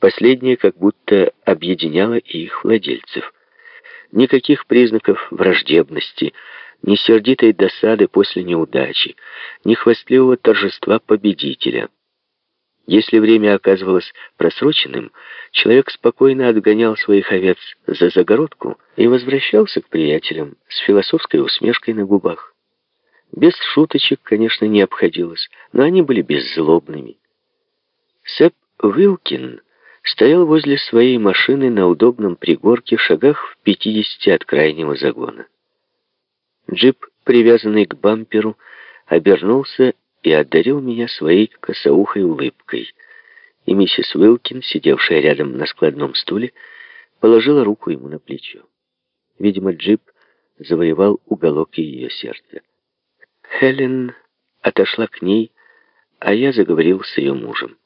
Последнее как будто объединяло их владельцев. Никаких признаков враждебности, ни сердитой досады после неудачи, ни хвастливого торжества победителя. Если время оказывалось просроченным, человек спокойно отгонял своих овец за загородку и возвращался к приятелям с философской усмешкой на губах. Без шуточек, конечно, не обходилось, но они были беззлобными. Сэп Уилкин стоял возле своей машины на удобном пригорке в шагах в 50 от крайнего загона. Джип, привязанный к бамперу, обернулся и одарил меня своей косоухой улыбкой. И миссис Уилкин, сидевшая рядом на складном стуле, положила руку ему на плечо. Видимо, Джип завоевал уголок ее сердца. Хелен отошла к ней, а я заговорил с ее мужем.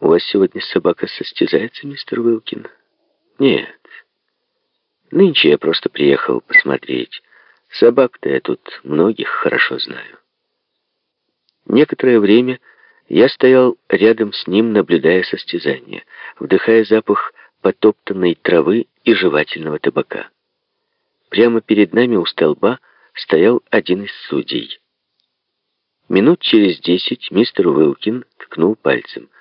«У вас сегодня собака состязается, мистер Уилкин?» «Нет. Нынче я просто приехал посмотреть. Собак-то я тут многих хорошо знаю». Некоторое время я стоял рядом с ним, наблюдая состязание, вдыхая запах потоптанной травы и жевательного табака. Прямо перед нами у столба стоял один из судей. Минут через десять мистер Уилкин ткнул пальцем —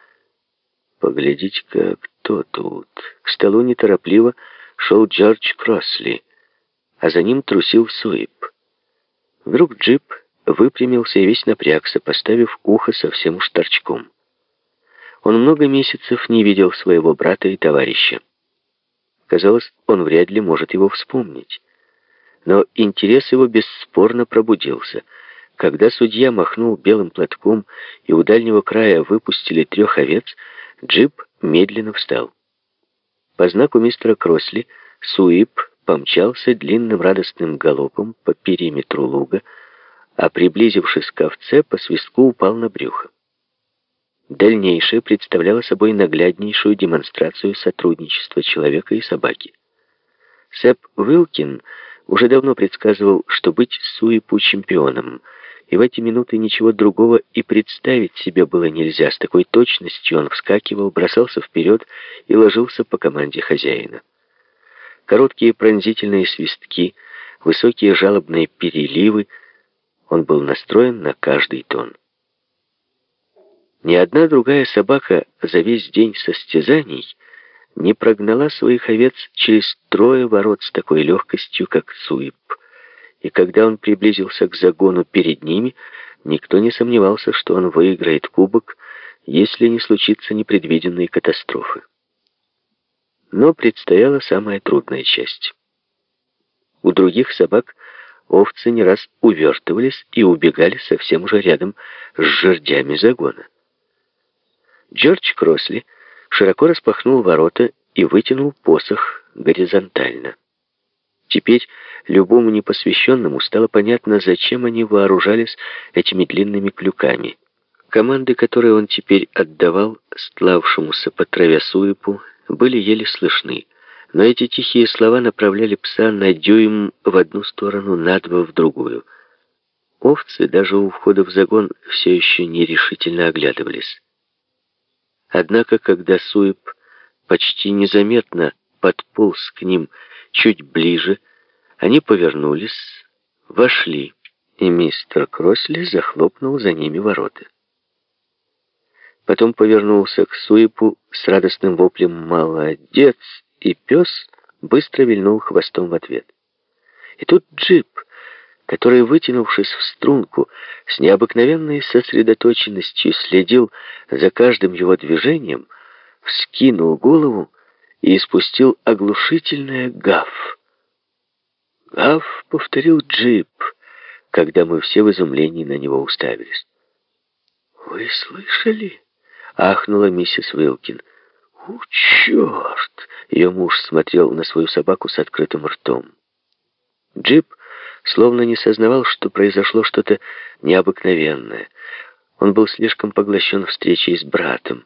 Поглядите-ка, кто тут. К столу неторопливо шел Джордж Кросли, а за ним трусил Суип. Вдруг джип выпрямился и весь напрягся, поставив ухо совсем уж торчком. Он много месяцев не видел своего брата и товарища. Казалось, он вряд ли может его вспомнить. Но интерес его бесспорно пробудился. Когда судья махнул белым платком и у дальнего края выпустили трех овец, Джип медленно встал. По знаку мистера Кросли Суип помчался длинным радостным галопом по периметру луга, а приблизившись к овце, по свистку упал на брюхо. Дальнейшее представляло собой нагляднейшую демонстрацию сотрудничества человека и собаки. Сэп Уилкин уже давно предсказывал, что быть Суипу чемпионом — и в эти минуты ничего другого и представить себе было нельзя. С такой точностью он вскакивал, бросался вперед и ложился по команде хозяина. Короткие пронзительные свистки, высокие жалобные переливы, он был настроен на каждый тон. Ни одна другая собака за весь день состязаний не прогнала своих овец через трое ворот с такой легкостью, как Суип и когда он приблизился к загону перед ними, никто не сомневался, что он выиграет кубок, если не случится непредвиденной катастрофы. Но предстояла самая трудная часть. У других собак овцы не раз увертывались и убегали совсем уже рядом с жердями загона. Джордж Кросли широко распахнул ворота и вытянул посох горизонтально. Теперь любому непосвященному стало понятно, зачем они вооружались этими длинными клюками. Команды, которые он теперь отдавал стлавшемуся по траве суепу, были еле слышны. Но эти тихие слова направляли пса на дюйм в одну сторону, на два в другую. Овцы даже у входа в загон все еще нерешительно оглядывались. Однако, когда Суеп почти незаметно подполз к ним чуть ближе, они повернулись, вошли, и мистер Кросли захлопнул за ними ворота. Потом повернулся к Суипу с радостным воплем «Молодец!» и пес быстро вильнул хвостом в ответ. И тут джип, который, вытянувшись в струнку, с необыкновенной сосредоточенностью следил за каждым его движением, вскинул голову и испустил оглушительное гав. «Гав!» — повторил джип, когда мы все в изумлении на него уставились. «Вы слышали?» — ахнула миссис Уилкин. «У, черт!» — ее муж смотрел на свою собаку с открытым ртом. Джип словно не сознавал, что произошло что-то необыкновенное. Он был слишком поглощен встречей с братом.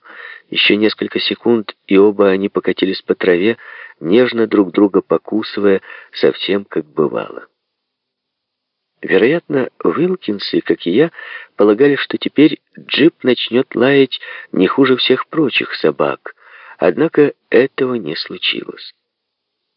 Еще несколько секунд, и оба они покатились по траве, нежно друг друга покусывая, совсем как бывало. Вероятно, Уилкинсы, как и я, полагали, что теперь джип начнет лаять не хуже всех прочих собак — Однако этого не случилось.